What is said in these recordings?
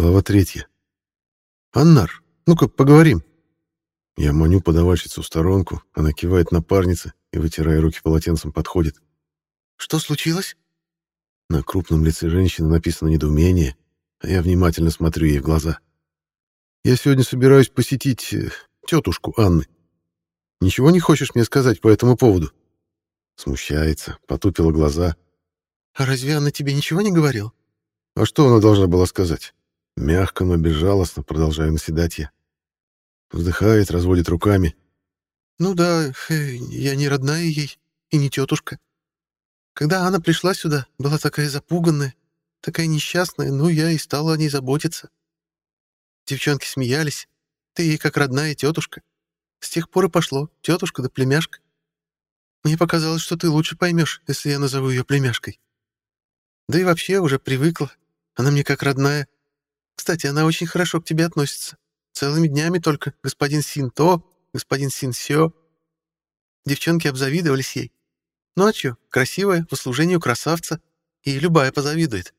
Глава третья. «Аннар, ну-ка, поговорим». Я маню подавальщицу в сторонку, она кивает напарнице и, вытирая руки полотенцем, подходит. «Что случилось?» На крупном лице женщины написано недоумение, а я внимательно смотрю ей в глаза. «Я сегодня собираюсь посетить э, тетушку Анны. Ничего не хочешь мне сказать по этому поводу?» Смущается, потупила глаза. «А разве Анна тебе ничего не говорила?» «А что она должна была сказать?» Мягко, но безжалостно продолжаю наседать я. Вздыхает, разводит руками. «Ну да, э, я не родная ей и не тетушка. Когда она пришла сюда, была такая запуганная, такая несчастная, ну я и стала о ней заботиться. Девчонки смеялись. Ты ей как родная тетушка. С тех пор и пошло, тетушка да племяшка. Мне показалось, что ты лучше поймешь, если я назову ее племяшкой. Да и вообще уже привыкла. Она мне как родная. Кстати, она очень хорошо к тебе относится. Целыми днями только господин Син то, господин Син сё. Девчонки обзавидовались ей. Ночью красивая, по служению красавца, и любая позавидует.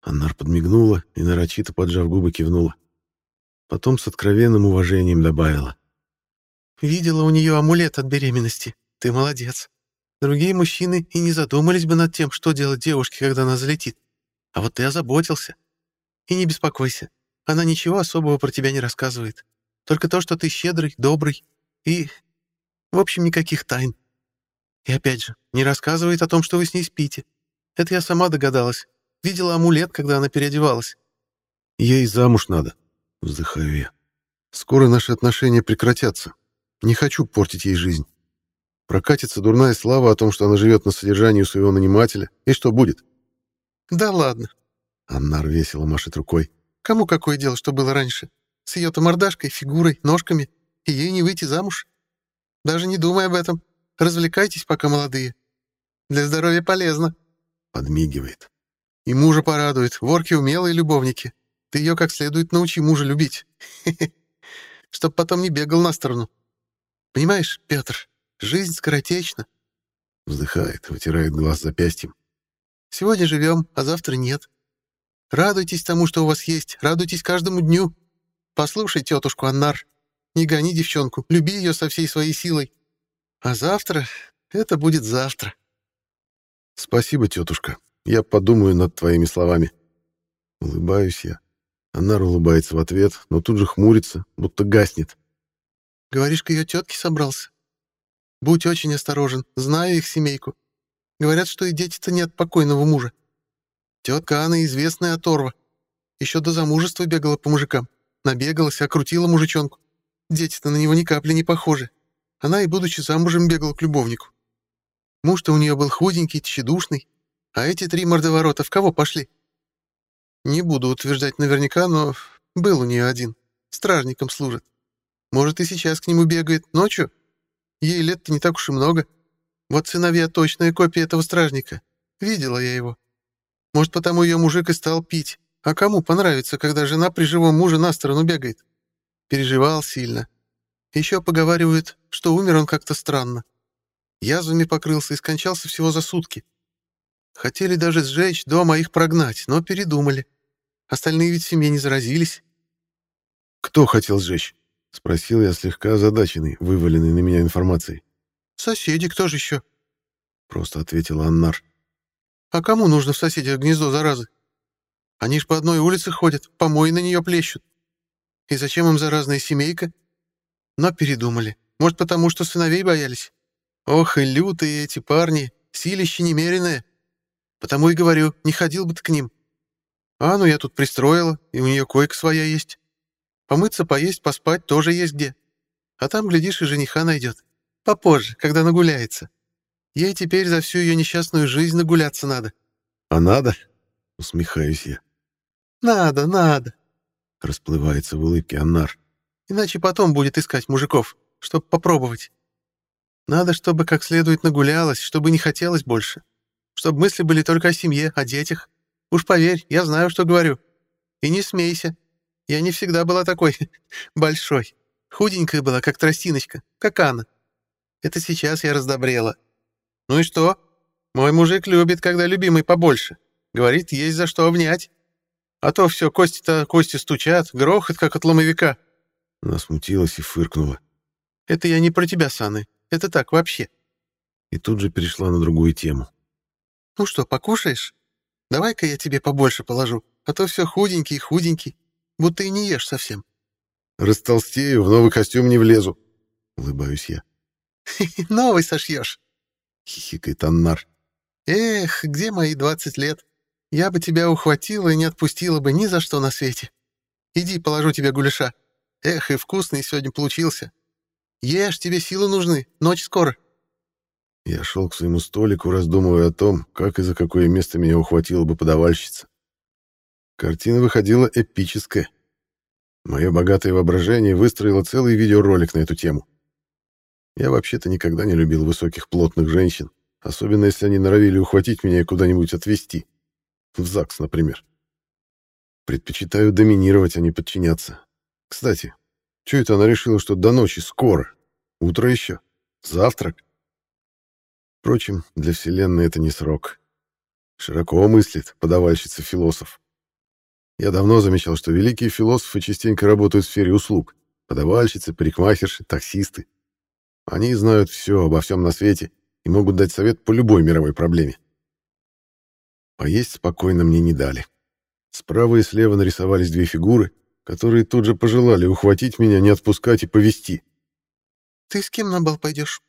Аннар подмигнула и, нарочито поджав губы, кивнула. Потом с откровенным уважением добавила. «Видела у нее амулет от беременности. Ты молодец. Другие мужчины и не задумались бы над тем, что делать девушке, когда она залетит. А вот ты озаботился. И не беспокойся, она ничего особого про тебя не рассказывает. Только то, что ты щедрый, добрый и... В общем, никаких тайн. И опять же, не рассказывает о том, что вы с ней спите. Это я сама догадалась. Видела амулет, когда она переодевалась. Ей замуж надо, вздыхаю я. Скоро наши отношения прекратятся. Не хочу портить ей жизнь. Прокатится дурная слава о том, что она живет на содержании у своего нанимателя. И что будет? Да ладно. Аннар весело машет рукой. Кому какое дело, что было раньше? С ее-то мордашкой, фигурой, ножками. И ей не выйти замуж. Даже не думай об этом. Развлекайтесь, пока молодые. Для здоровья полезно. Подмигивает. И мужа порадует. Ворки умелые любовники. Ты ее как следует научи мужа любить. Чтоб потом не бегал на сторону. Понимаешь, Петр, жизнь скоротечна. Вздыхает, вытирает глаз запястьем. Сегодня живем, а завтра нет. Радуйтесь тому, что у вас есть, радуйтесь каждому дню. Послушай тетушку Аннар, не гони девчонку, люби ее со всей своей силой. А завтра — это будет завтра. Спасибо, тетушка. Я подумаю над твоими словами. Улыбаюсь я. Аннар улыбается в ответ, но тут же хмурится, будто гаснет. Говоришь, к ее тетке собрался? Будь очень осторожен, знаю их семейку. Говорят, что и дети-то нет покойного мужа. Тетка Анна известная оторва. Еще до замужества бегала по мужикам. Набегалась, окрутила мужичонку. Дети-то на него ни капли не похожи. Она и, будучи замужем, бегала к любовнику. Муж-то у нее был худенький, тщедушный. А эти три мордоворота в кого пошли? Не буду утверждать наверняка, но был у нее один. Стражником служит. Может, и сейчас к нему бегает ночью? Ей лет-то не так уж и много. Вот сыновья точная копия этого стражника. Видела я его. Может, потому ее мужик и стал пить. А кому понравится, когда жена при живом муже на сторону бегает? Переживал сильно. Еще поговаривают, что умер он как-то странно. Язвами покрылся и скончался всего за сутки. Хотели даже сжечь дом, а их прогнать, но передумали. Остальные ведь в семье не заразились. «Кто хотел сжечь?» — спросил я слегка озадаченный, вываленный на меня информацией. «Соседи, кто же еще?» — просто ответила Аннар. «А кому нужно в соседях гнездо заразы? Они ж по одной улице ходят, помои на нее плещут. И зачем им заразная семейка? Но передумали. Может, потому что сыновей боялись? Ох, и лютые эти парни, силище немеренное. Потому и говорю, не ходил бы ты к ним. А ну я тут пристроила, и у нее койка своя есть. Помыться, поесть, поспать тоже есть где. А там, глядишь, и жениха найдет. Попозже, когда нагуляется. Ей теперь за всю ее несчастную жизнь нагуляться надо. — А надо? — усмехаюсь я. — Надо, надо. — расплывается в улыбке Аннар. — Иначе потом будет искать мужиков, чтобы попробовать. Надо, чтобы как следует нагулялась, чтобы не хотелось больше. Чтобы мысли были только о семье, о детях. Уж поверь, я знаю, что говорю. И не смейся. Я не всегда была такой большой. Худенькая была, как тростиночка, как Анна. Это сейчас я раздобрела. Ну и что? Мой мужик любит, когда любимый побольше. Говорит, есть за что обнять. А то все кости-то кости стучат, грохот, как от ломовика. Она смутилась и фыркнула. Это я не про тебя, Санны. Это так, вообще. И тут же перешла на другую тему. Ну что, покушаешь? Давай-ка я тебе побольше положу, а то все худенький и худенький, будто и не ешь совсем. Растолстею, в новый костюм не влезу. Улыбаюсь я. Новый сошьешь. Хихикает Аннар. Эх, где мои двадцать лет? Я бы тебя ухватила и не отпустила бы ни за что на свете. Иди, положу тебе гуляша. Эх, и вкусный сегодня получился. Ешь, тебе силы нужны, ночь скоро. Я шел к своему столику, раздумывая о том, как и за какое место меня ухватила бы подавальщица. Картина выходила эпическая. Мое богатое воображение выстроило целый видеоролик на эту тему. Я вообще-то никогда не любил высоких плотных женщин, особенно если они норовили ухватить меня и куда-нибудь отвезти. В ЗАГС, например. Предпочитаю доминировать, а не подчиняться. Кстати, что это она решила, что до ночи скоро? Утро еще? Завтрак? Впрочем, для Вселенной это не срок. Широко мыслит подавальщица-философ. Я давно замечал, что великие философы частенько работают в сфере услуг. Подавальщицы, парикмахерши, таксисты. Они знают все обо всем на свете и могут дать совет по любой мировой проблеме. Поесть спокойно мне не дали. Справа и слева нарисовались две фигуры, которые тут же пожелали ухватить меня, не отпускать и повести. «Ты с кем на бал пойдешь?»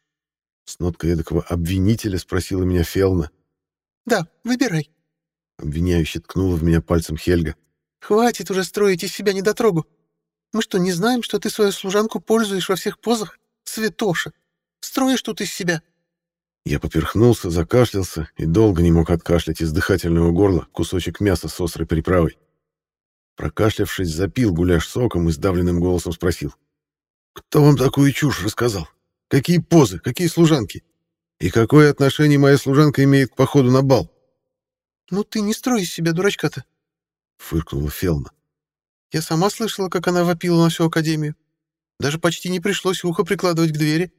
С ноткой эдакого обвинителя спросила меня Фелна. «Да, выбирай». Обвиняюще ткнула в меня пальцем Хельга. «Хватит уже строить из себя недотрогу. Мы что, не знаем, что ты свою служанку пользуешь во всех позах? Святоша! Строишь тут из себя!» Я поперхнулся, закашлялся и долго не мог откашлять из дыхательного горла кусочек мяса с острой приправой. Прокашлявшись, запил гуляш соком и сдавленным голосом спросил. «Кто вам такую чушь рассказал? Какие позы, какие служанки? И какое отношение моя служанка имеет к походу на бал? Ну ты не строй из себя дурачка-то, фыркнула Фелна. Я сама слышала, как она вопила на всю академию. Даже почти не пришлось ухо прикладывать к двери.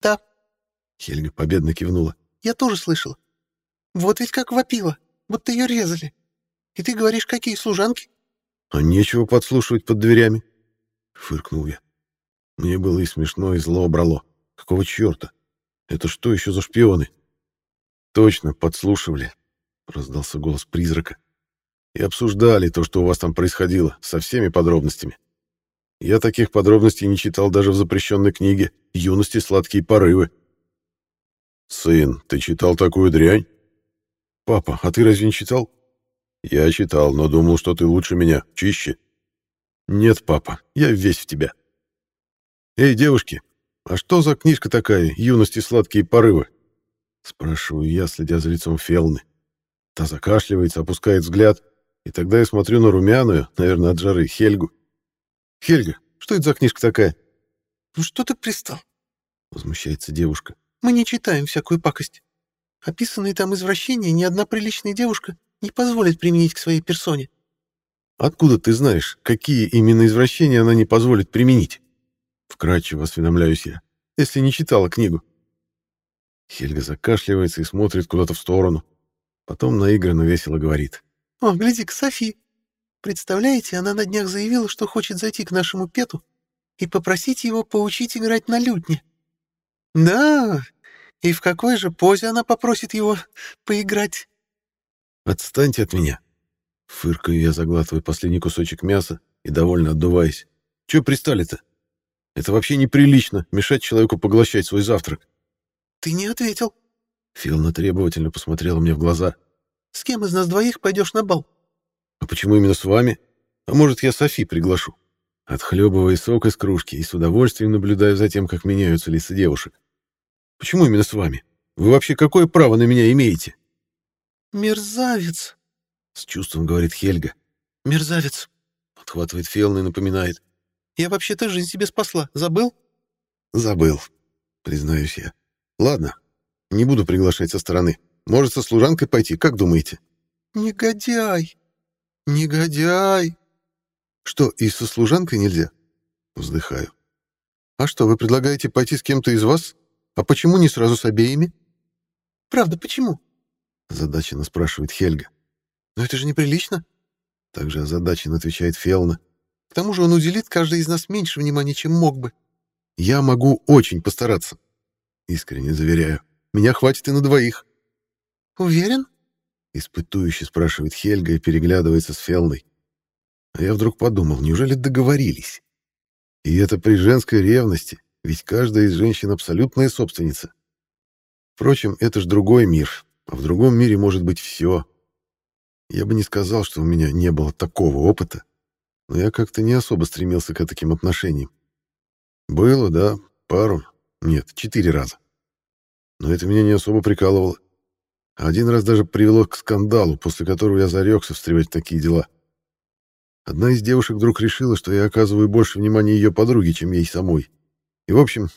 Да. Хельга победно кивнула. Я тоже слышала. Вот ведь как вопила, будто ее резали. И ты говоришь, какие служанки? А нечего подслушивать под дверями, фыркнул я. Мне было и смешно, и зло брало. Какого черта? Это что еще за шпионы? Точно, подслушивали, раздался голос призрака. И обсуждали то, что у вас там происходило, со всеми подробностями. Я таких подробностей не читал даже в запрещенной книге «Юности сладкие порывы». «Сын, ты читал такую дрянь?» «Папа, а ты разве не читал?» «Я читал, но думал, что ты лучше меня, чище». «Нет, папа, я весь в тебя». «Эй, девушки, а что за книжка такая «Юности сладкие порывы»?» Спрашиваю я, следя за лицом Фелны. Та закашливается, опускает взгляд, и тогда я смотрю на румяную, наверное, от жары, Хельгу. «Хельга, что это за книжка такая?» «Ну что ты пристал?» — возмущается девушка. «Мы не читаем всякую пакость. Описанные там извращения ни одна приличная девушка не позволит применить к своей персоне». «Откуда ты знаешь, какие именно извращения она не позволит применить?» Вкратчиво осведомляюсь я, если не читала книгу. Хельга закашливается и смотрит куда-то в сторону. Потом наигранно весело говорит. «О, гляди-ка, Софи! Представляете, она на днях заявила, что хочет зайти к нашему Пету и попросить его поучить играть на лютне. Да, и в какой же позе она попросит его поиграть?» «Отстаньте от меня!» Фыркаю я, заглатывая последний кусочек мяса и довольно отдуваясь. «Чего пристали-то? Это вообще неприлично, мешать человеку поглощать свой завтрак. Ты не ответил. Филна требовательно посмотрела мне в глаза. С кем из нас двоих пойдешь на бал? А почему именно с вами? А может, я Софи приглашу? Отхлебывая сок из кружки и с удовольствием наблюдаю за тем, как меняются лица девушек. Почему именно с вами? Вы вообще какое право на меня имеете? Мерзавец, с чувством говорит Хельга. Мерзавец, подхватывает Фелна и напоминает. Я вообще-то жизнь себе спасла. Забыл? Забыл, признаюсь я. Ладно, не буду приглашать со стороны. Может, со служанкой пойти, как думаете? Негодяй! Негодяй! Что, и со служанкой нельзя? Вздыхаю. А что, вы предлагаете пойти с кем-то из вас? А почему не сразу с обеими? Правда, почему? Задаченно спрашивает Хельга. Но это же неприлично. Также озадаченно отвечает Фелна. К тому же он уделит каждый из нас меньше внимания, чем мог бы. Я могу очень постараться. Искренне заверяю. Меня хватит и на двоих. Уверен? Испытующе спрашивает Хельга и переглядывается с Фелной. А я вдруг подумал, неужели договорились? И это при женской ревности, ведь каждая из женщин абсолютная собственница. Впрочем, это ж другой мир, а в другом мире может быть все. Я бы не сказал, что у меня не было такого опыта, но я как-то не особо стремился к таким отношениям. Было, да, пару, нет, четыре раза. Но это меня не особо прикалывало. Один раз даже привело к скандалу, после которого я зарекся встревать такие дела. Одна из девушек вдруг решила, что я оказываю больше внимания ее подруге, чем ей самой. И, в общем,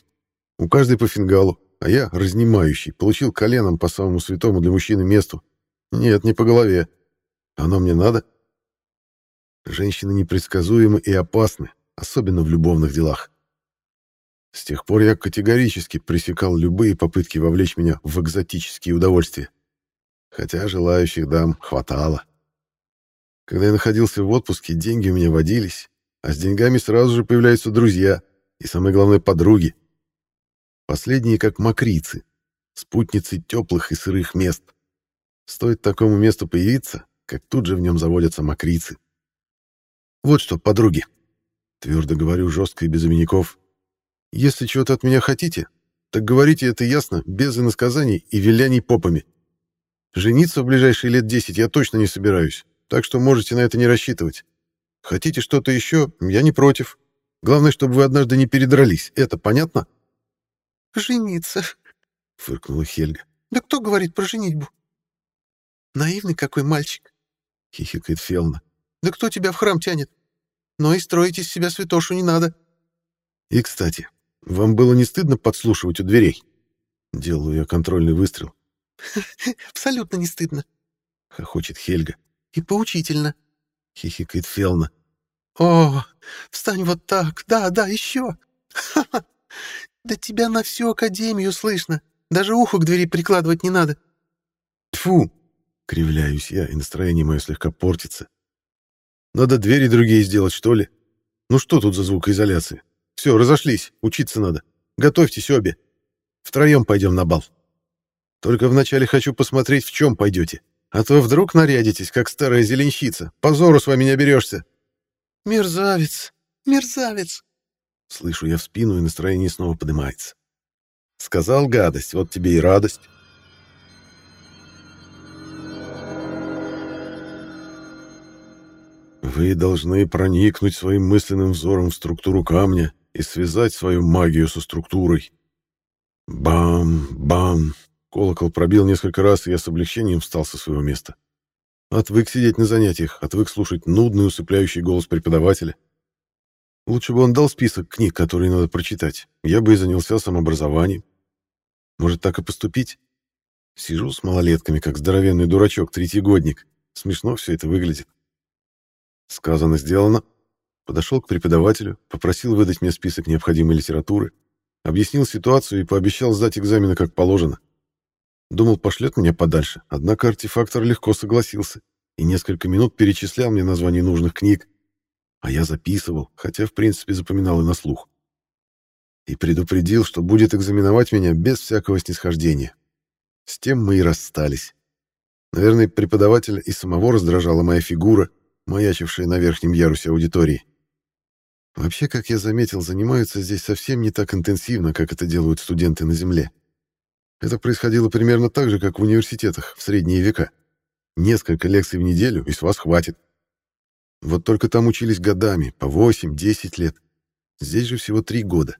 у каждой по фингалу, а я, разнимающий, получил коленом по самому святому для мужчины месту. Нет, не по голове. Оно мне надо? Женщины непредсказуемы и опасны, особенно в любовных делах. С тех пор я категорически пресекал любые попытки вовлечь меня в экзотические удовольствия хотя желающих дам хватало. Когда я находился в отпуске, деньги у меня водились, а с деньгами сразу же появляются друзья и, самое главное, подруги. Последние как мокрицы, спутницы теплых и сырых мест. Стоит такому месту появиться, как тут же в нем заводятся мокрицы. Вот что, подруги, твердо говорю жестко и без обиняков, если чего-то от меня хотите, так говорите это ясно, без иносказаний и виляний попами. Жениться в ближайшие лет десять я точно не собираюсь, так что можете на это не рассчитывать. Хотите что-то еще, я не против. Главное, чтобы вы однажды не передрались. Это понятно? Жениться, фыркнула Хельга. Да кто говорит про женитьбу? Наивный какой мальчик, хихикает Фелна. Да кто тебя в храм тянет? Но и строить из себя святошу не надо. И, кстати, вам было не стыдно подслушивать у дверей? Делаю я контрольный выстрел. Абсолютно не стыдно. Хохочет Хельга. И поучительно. Хихикает Фелна. О, встань вот так. Да, да, еще. Да тебя на всю академию слышно. Даже ухо к двери прикладывать не надо. Тфу! Кривляюсь я, и настроение мое слегка портится. Надо двери другие сделать, что ли? Ну что тут за звукоизоляция? Все, разошлись, учиться надо. Готовьтесь обе. Втроем пойдем на бал. Только вначале хочу посмотреть, в чем пойдете. А то вдруг нарядитесь, как старая зеленщица. Позору с вами не оберешься. Мерзавец, мерзавец. Слышу я в спину, и настроение снова поднимается. Сказал гадость, вот тебе и радость. Вы должны проникнуть своим мысленным взором в структуру камня и связать свою магию со структурой. Бам, бам, Колокол пробил несколько раз, и я с облегчением встал со своего места. Отвык сидеть на занятиях, отвык слушать нудный, усыпляющий голос преподавателя. Лучше бы он дал список книг, которые надо прочитать. Я бы и занялся самообразованием. Может, так и поступить? Сижу с малолетками, как здоровенный дурачок, третьегодник. Смешно все это выглядит. Сказано, сделано. Подошел к преподавателю, попросил выдать мне список необходимой литературы, объяснил ситуацию и пообещал сдать экзамены как положено. Думал, пошлет меня подальше, однако артефактор легко согласился и несколько минут перечислял мне названия нужных книг, а я записывал, хотя, в принципе, запоминал и на слух. И предупредил, что будет экзаменовать меня без всякого снисхождения. С тем мы и расстались. Наверное, преподавателя и самого раздражала моя фигура, маячившая на верхнем ярусе аудитории. Вообще, как я заметил, занимаются здесь совсем не так интенсивно, как это делают студенты на Земле. Это происходило примерно так же, как в университетах в средние века. Несколько лекций в неделю, и с вас хватит. Вот только там учились годами, по 8-10 лет. Здесь же всего 3 года.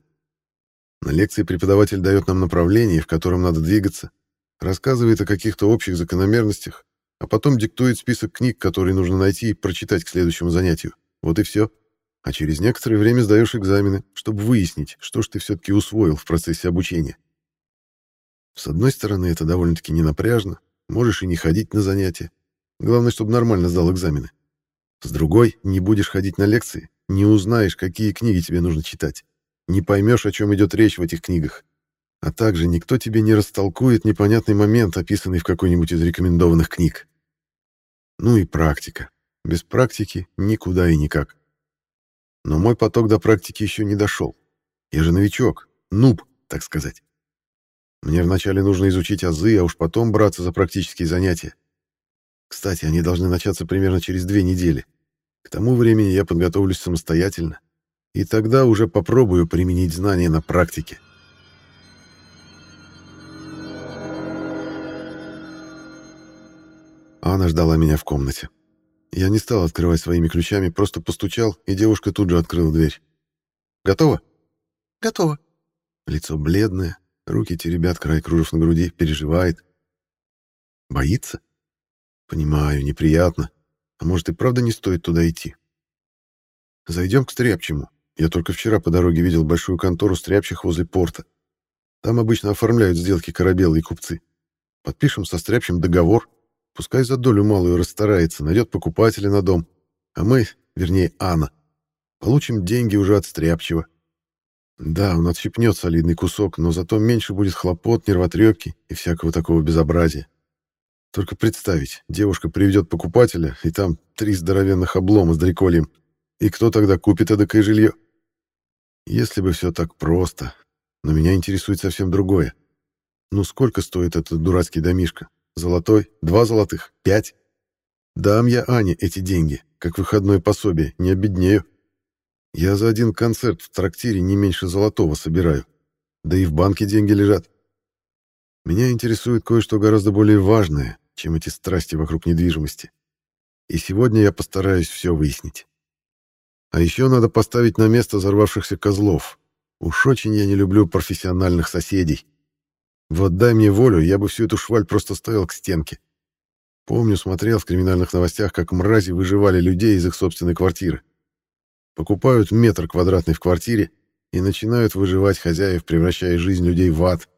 На лекции преподаватель дает нам направление, в котором надо двигаться, рассказывает о каких-то общих закономерностях, а потом диктует список книг, которые нужно найти и прочитать к следующему занятию. Вот и все. А через некоторое время сдаешь экзамены, чтобы выяснить, что ж ты все-таки усвоил в процессе обучения. С одной стороны, это довольно-таки ненапряжно, можешь и не ходить на занятия. Главное, чтобы нормально сдал экзамены. С другой, не будешь ходить на лекции, не узнаешь, какие книги тебе нужно читать, не поймешь, о чем идет речь в этих книгах. А также никто тебе не растолкует непонятный момент, описанный в какой-нибудь из рекомендованных книг. Ну и практика. Без практики никуда и никак. Но мой поток до практики еще не дошел. Я же новичок, нуб, так сказать. Мне вначале нужно изучить азы, а уж потом браться за практические занятия. Кстати, они должны начаться примерно через две недели. К тому времени я подготовлюсь самостоятельно, и тогда уже попробую применить знания на практике. Анна ждала меня в комнате. Я не стал открывать своими ключами, просто постучал, и девушка тут же открыла дверь. «Готово?» «Готово». Лицо бледное, руки теребят край кружев на груди, переживает. «Боится?» «Понимаю, неприятно. А может, и правда не стоит туда идти?» «Зайдем к Стряпчему. Я только вчера по дороге видел большую контору Стряпчих возле порта. Там обычно оформляют сделки корабелы и купцы. Подпишем со Стряпчем договор, Пускай за долю малую расстарается, найдет покупателя на дом. А мы, вернее, Анна, получим деньги уже от Стряпчего. Да, он отщипнет солидный кусок, но зато меньше будет хлопот, нервотрепки и всякого такого безобразия. Только представить, девушка приведет покупателя, и там три здоровенных облома с дрекольем. И кто тогда купит эдакое жилье? Если бы все так просто. Но меня интересует совсем другое. Ну сколько стоит этот дурацкий домишко? Золотой? Два золотых? Пять? Дам я Ане эти деньги, как выходное пособие, не обеднею. Я за один концерт в трактире не меньше золотого собираю. Да и в банке деньги лежат. Меня интересует кое-что гораздо более важное, чем эти страсти вокруг недвижимости. И сегодня я постараюсь все выяснить. А еще надо поставить на место взорвавшихся козлов. Уж очень я не люблю профессиональных соседей. Вот дай мне волю, я бы всю эту шваль просто ставил к стенке. Помню, смотрел в криминальных новостях, как мрази выживали людей из их собственной квартиры. Покупают метр квадратный в квартире и начинают выживать хозяев, превращая жизнь людей в ад.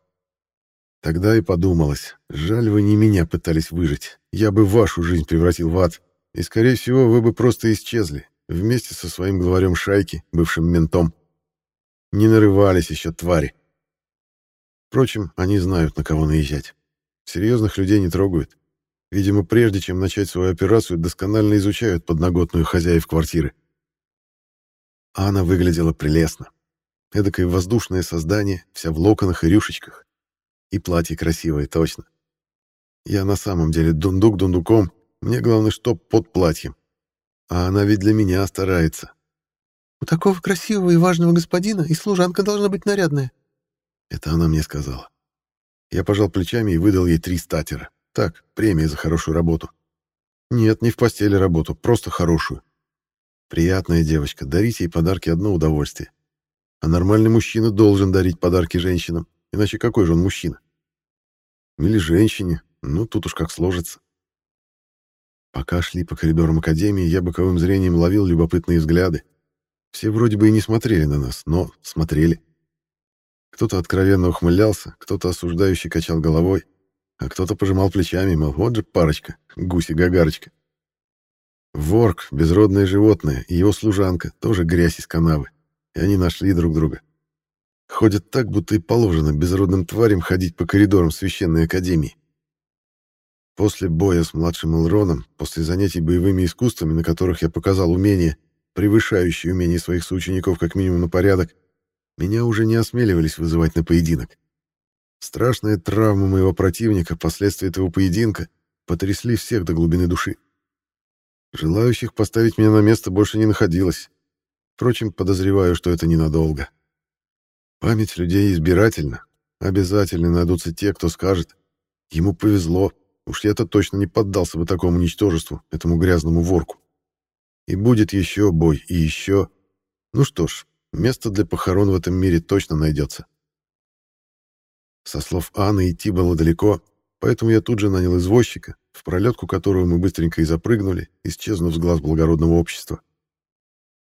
Тогда и подумалось, жаль вы не меня пытались выжить, я бы вашу жизнь превратил в ад, и, скорее всего, вы бы просто исчезли, вместе со своим главарем шайки, бывшим ментом. Не нарывались еще твари. Впрочем, они знают, на кого наезжать. Серьезных людей не трогают. Видимо, прежде чем начать свою операцию, досконально изучают подноготную хозяев квартиры. Анна выглядела прелестно. Эдакое воздушное создание, вся в локонах и рюшечках. И платье красивое, точно. Я на самом деле дундук дундуком, мне главное, чтоб под платьем. А она ведь для меня старается. У такого красивого и важного господина и служанка должна быть нарядная. Это она мне сказала. Я пожал плечами и выдал ей три статера. Так, премия за хорошую работу. Нет, не в постели работу, просто хорошую. Приятная девочка, дарить ей подарки одно удовольствие. А нормальный мужчина должен дарить подарки женщинам, иначе какой же он мужчина? Или женщине, ну тут уж как сложится. Пока шли по коридорам академии, я боковым зрением ловил любопытные взгляды. Все вроде бы и не смотрели на нас, но смотрели. Кто-то откровенно ухмылялся, кто-то осуждающий качал головой, а кто-то пожимал плечами, мол, вот же парочка, гуси-гагарочка. Ворк, безродное животное, и его служанка, тоже грязь из канавы, и они нашли друг друга. Ходят так, будто и положено безродным тварям ходить по коридорам священной академии. После боя с младшим Элроном, после занятий боевыми искусствами, на которых я показал умения, превышающие умения своих соучеников как минимум на порядок, меня уже не осмеливались вызывать на поединок. Страшная травма моего противника, последствия этого поединка, потрясли всех до глубины души. Желающих поставить меня на место больше не находилось. Впрочем, подозреваю, что это ненадолго. Память людей избирательна. Обязательно найдутся те, кто скажет. Ему повезло. Уж я-то точно не поддался бы такому ничтожеству, этому грязному ворку. И будет еще бой, и еще. Ну что ж, Место для похорон в этом мире точно найдется. Со слов Анны идти было далеко, поэтому я тут же нанял извозчика, в пролетку которого мы быстренько и запрыгнули, исчезнув с глаз благородного общества.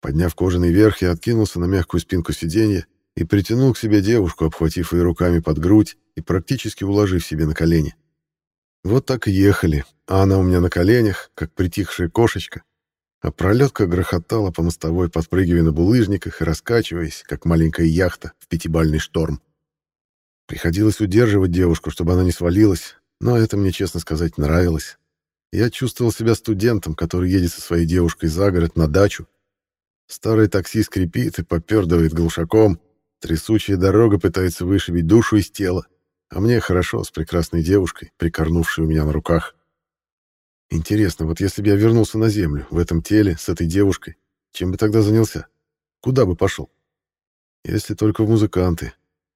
Подняв кожаный верх, я откинулся на мягкую спинку сиденья и притянул к себе девушку, обхватив ее руками под грудь и практически уложив себе на колени. Вот так и ехали, а она у меня на коленях, как притихшая кошечка, а пролетка грохотала по мостовой, подпрыгивая на булыжниках и раскачиваясь, как маленькая яхта в пятибальный шторм. Приходилось удерживать девушку, чтобы она не свалилась, но это мне, честно сказать, нравилось. Я чувствовал себя студентом, который едет со своей девушкой за город на дачу. Старый такси скрипит и попердывает глушаком, трясучая дорога пытается вышибить душу из тела, а мне хорошо с прекрасной девушкой, прикорнувшей у меня на руках. Интересно, вот если бы я вернулся на Землю, в этом теле, с этой девушкой, чем бы тогда занялся? Куда бы пошел? Если только в музыканты.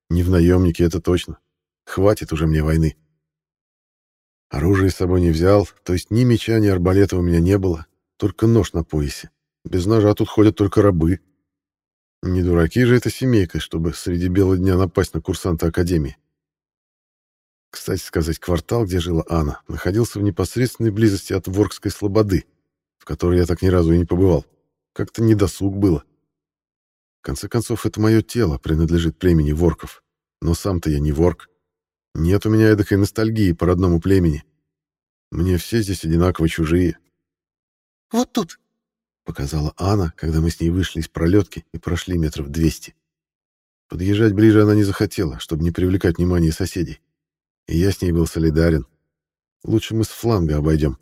Не в наемники, это точно. Хватит уже мне войны. Оружие с собой не взял, то есть ни меча, ни арбалета у меня не было, только нож на поясе. Без ножа тут ходят только рабы. Не дураки же это семейка, чтобы среди бела дня напасть на курсанта Академии. Кстати сказать, квартал, где жила Анна, находился в непосредственной близости от Воркской слободы, в которой я так ни разу и не побывал. Как-то недосуг было. В конце концов, это мое тело принадлежит племени Ворков. Но сам-то я не Ворк. Нет у меня эдакой ностальгии по родному племени. Мне все здесь одинаково чужие. «Вот тут», — показала Анна, когда мы с ней вышли из пролетки и прошли метров двести. Подъезжать ближе она не захотела, чтобы не привлекать внимание соседей. И я с ней был солидарен. Лучше мы с фланга обойдем.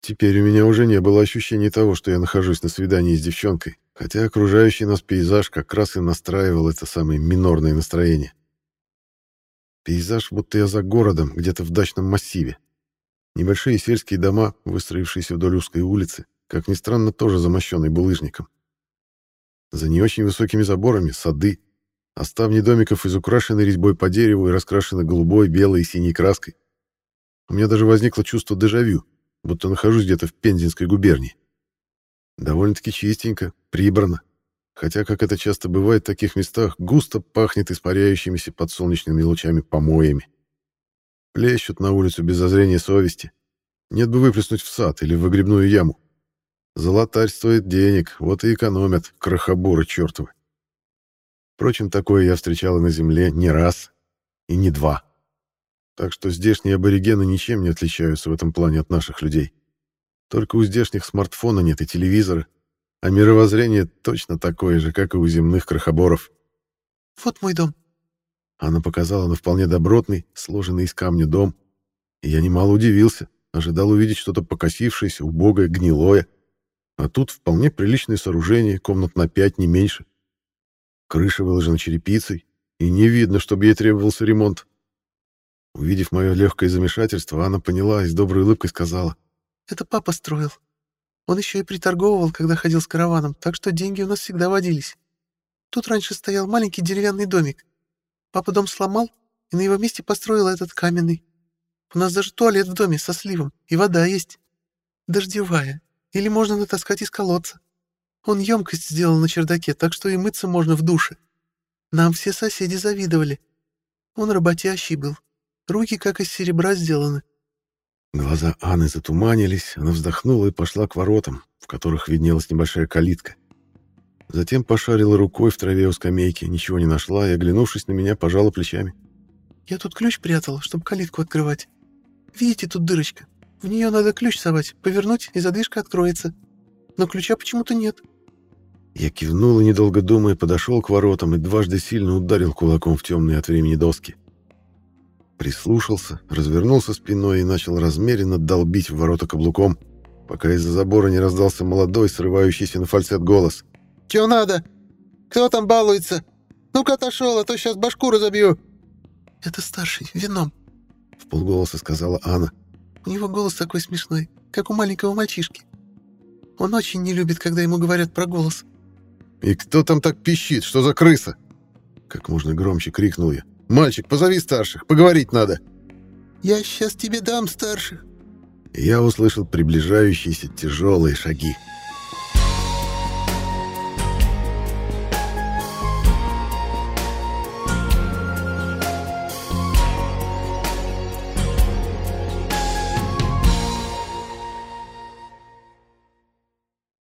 Теперь у меня уже не было ощущения того, что я нахожусь на свидании с девчонкой, хотя окружающий нас пейзаж как раз и настраивал это самое минорное настроение. Пейзаж, будто я за городом, где-то в дачном массиве. Небольшие сельские дома, выстроившиеся вдоль узкой улицы, как ни странно, тоже замощенные булыжником. За не очень высокими заборами — сады, а ставни домиков изукрашены резьбой по дереву и раскрашены голубой, белой и синей краской. У меня даже возникло чувство дежавю, будто нахожусь где-то в Пензенской губернии. Довольно-таки чистенько, прибрано хотя, как это часто бывает в таких местах, густо пахнет испаряющимися под солнечными лучами помоями. Плещут на улицу без зазрения совести. Нет бы выплеснуть в сад или в выгребную яму. Золотарь стоит денег, вот и экономят, крохоборы чертовы. Впрочем, такое я встречал на земле не раз, и не два. Так что здешние аборигены ничем не отличаются в этом плане от наших людей. Только у здешних смартфона нет и телевизора, а мировоззрение точно такое же, как и у земных крохоборов. «Вот мой дом». Она показала на вполне добротный, сложенный из камня дом. И я немало удивился, ожидал увидеть что-то покосившееся, убогое, гнилое. А тут вполне приличное сооружение, комнат на пять, не меньше. Крыша выложена черепицей, и не видно, чтобы ей требовался ремонт. Увидев мое легкое замешательство, она поняла и с доброй улыбкой сказала. «Это папа строил. Он еще и приторговывал, когда ходил с караваном, так что деньги у нас всегда водились. Тут раньше стоял маленький деревянный домик. Папа дом сломал и на его месте построил этот каменный. У нас даже туалет в доме со сливом, и вода есть. Дождевая. Или можно натаскать из колодца. Он емкость сделал на чердаке, так что и мыться можно в душе. Нам все соседи завидовали. Он работящий был. Руки как из серебра сделаны. Глаза Анны затуманились, она вздохнула и пошла к воротам, в которых виднелась небольшая калитка. Затем пошарила рукой в траве у скамейки, ничего не нашла и, оглянувшись на меня, пожала плечами. «Я тут ключ прятала, чтобы калитку открывать. Видите, тут дырочка. В нее надо ключ совать, повернуть, и задвижка откроется. Но ключа почему-то нет». Я кивнул и, недолго думая, подошел к воротам и дважды сильно ударил кулаком в темные от времени доски. Прислушался, развернулся спиной и начал размеренно долбить в ворота каблуком, пока из-за забора не раздался молодой, срывающийся на фальцет голос. «Чего надо? Кто там балуется? Ну-ка отошел, а то сейчас башку разобью!» «Это старший, вином», — в полголоса сказала Анна. «У него голос такой смешной, как у маленького мальчишки. Он очень не любит, когда ему говорят про голос». «И кто там так пищит? Что за крыса?» Как можно громче крикнул я. «Мальчик, позови старших, поговорить надо». «Я сейчас тебе дам старших». Я услышал приближающиеся тяжелые шаги.